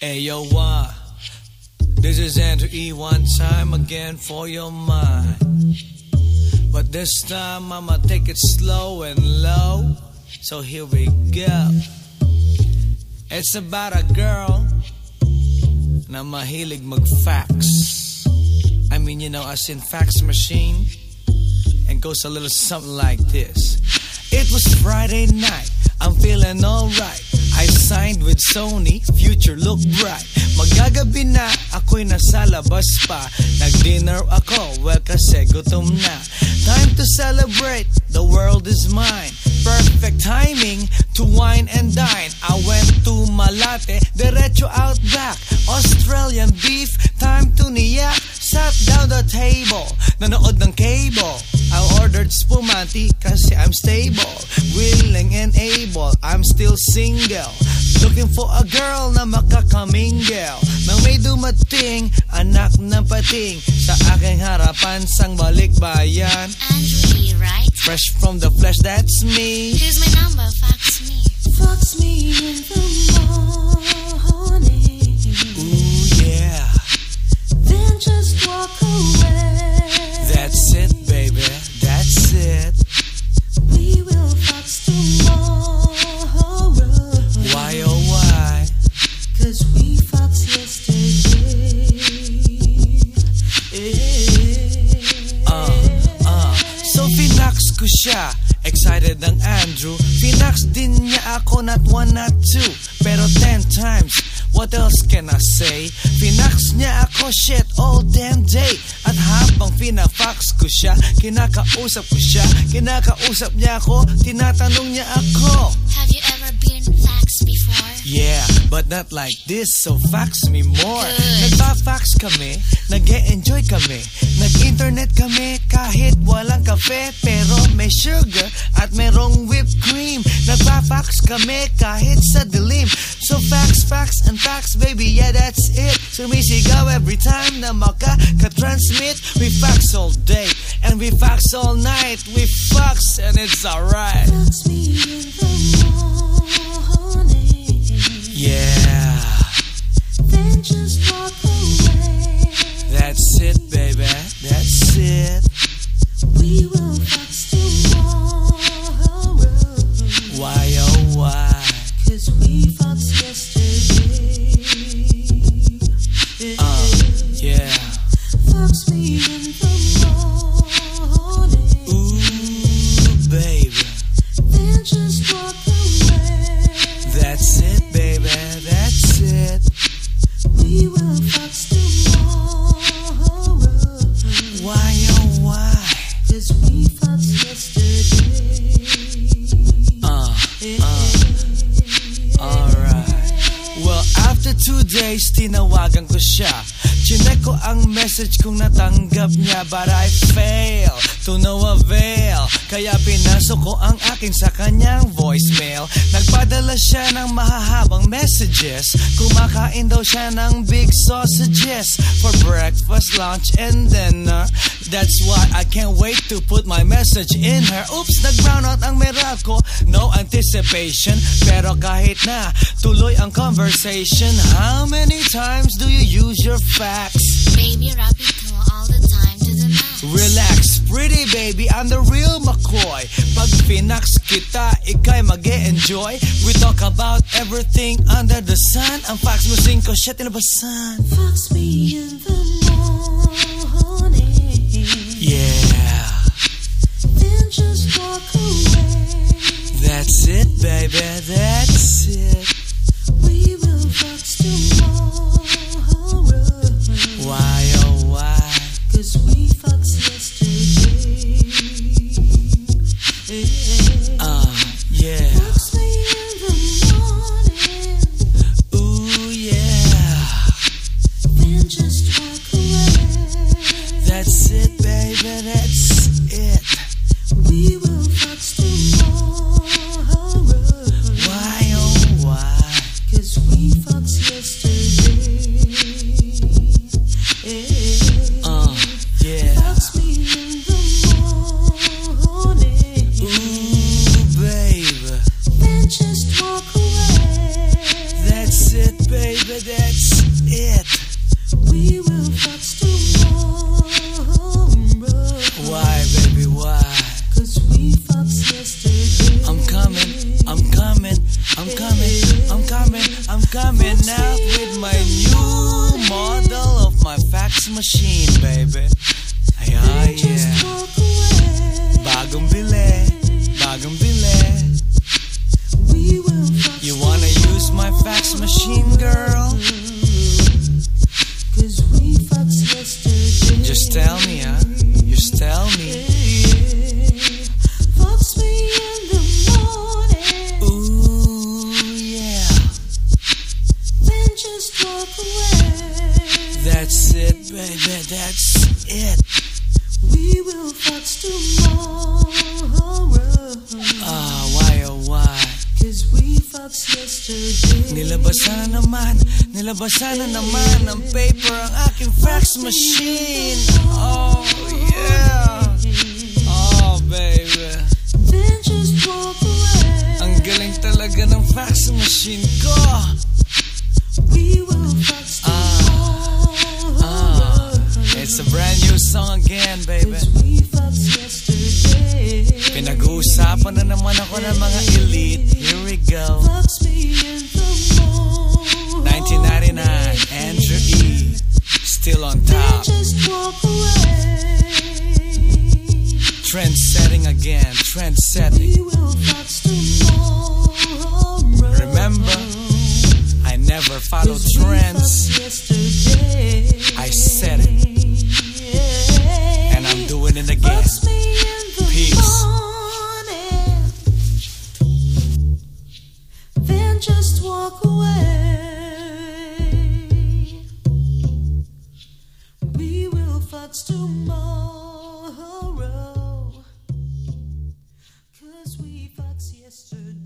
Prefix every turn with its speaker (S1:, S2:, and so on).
S1: Hey yo, why? This is Andrew E. One time again for your mind. But this time I'ma take it slow and low. So here we go. It's about a girl na mahilig mag-fax. I mean, you know, as in fax machine. And goes a little something like this. It was Friday night. I'm feeling alright. I signed with Sony, future look bright. Magagabi na, ako'y nasa labas pa. Nag-dinner ako, well kasi gutom na. Time to celebrate, the world is mine. Perfect timing to wine and dine. I went to Malate, derecho out back. Australian beef, time to niyak. Sat down the table, nanood ng cable. I ordered spumante kasi I'm stable. Willing and able, I'm still single. Looking for a girl na makakamingle. Nang may dumating, anak ng pating. Sa aking harapan, sang balikbayan.
S2: Andrew E, right?
S1: Fresh from the flesh, that's me.
S2: Here's my number, fax me.
S3: Fucks me in the morning,
S1: siya. Excited ang Andrew. Finax din niya ako not one not two Pero ten times. What else can I say? Finax niya ako shit all damn day. At habang finafax ko siya Kinakausap ko siya. Kinakausap niya ako Tinatanong niya ako.
S2: Have you ever been faxed before?
S1: Yeah, but not like this, so fax me more. Nagpa-fax kami, nag enjoy kami. Nag-internet kami kahit walang kape, pero may sugar at merong whipped cream. Nagpa-fax kami kahit sa dilim. So fax, fax, and fax, baby, yeah, that's it. Sumisigaw every time na makaka-transmit. We fax all day, and we fax all night. We fax, and it's alright.
S3: Fucks me in the morning,
S1: Yeah. Two days, tinawagan ko siya. Chinek ko ang message kung natanggap niya But I fail to no avail. Kaya pinasok ko ang akin sa kanyang voicemail. Nagpadala siya ng mahahabang messages. Kumakain daw siya ng big sausages For breakfast, lunch, and dinner. That's why I can't wait to put my message in her. Oops, nag-brown out ang meral ko No anticipation Pero kahit na tuloy ang conversation. How many times do you use your facts?
S2: Baby, rap it through all the time to the max.
S1: Relax, pretty baby, I'm the real McCoy Pag pinax kita, ikay mag enjoy We talk about everything under the sun Ang facts mo cinco, shit inabasan
S3: Fucks me in the morning.
S1: Yeah,
S3: Then just walk away.
S1: that's it baby, that's
S3: Cause
S1: it.
S3: We will fuck tomorrow.
S1: Why, baby, why?
S3: Cause we fucked yesterday.
S1: I'm coming, I'm coming, I'm coming, I'm coming, I'm coming out with my new model of my fax machine, baby. Nilabasan na naman, nilabasan na naman ng paper ang aking fax machine. Oh, yeah. Oh, baby. Ang galing talaga ng fax machine ko.
S3: Tomorrow.
S1: Ah, it's a brand new song again, baby.
S3: Cause we fucked yesterday.
S1: Pinag-uusapan na naman ako ng mga elite. Here we go.
S3: Fucks me in the morning.
S1: 1999, Andrew E. Still on top.
S3: just walk away.
S1: Trend setting again, trend setting.
S3: We will fuck tomorrow.
S1: Remember, I never follow trends. I said it, and I'm doing it again.
S3: Fuck tomorrow. Cause we fucked yesterday.